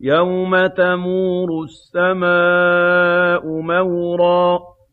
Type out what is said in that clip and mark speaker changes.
Speaker 1: يَوْمَ تَمُورُ السَّمَاءُ مَوْرًا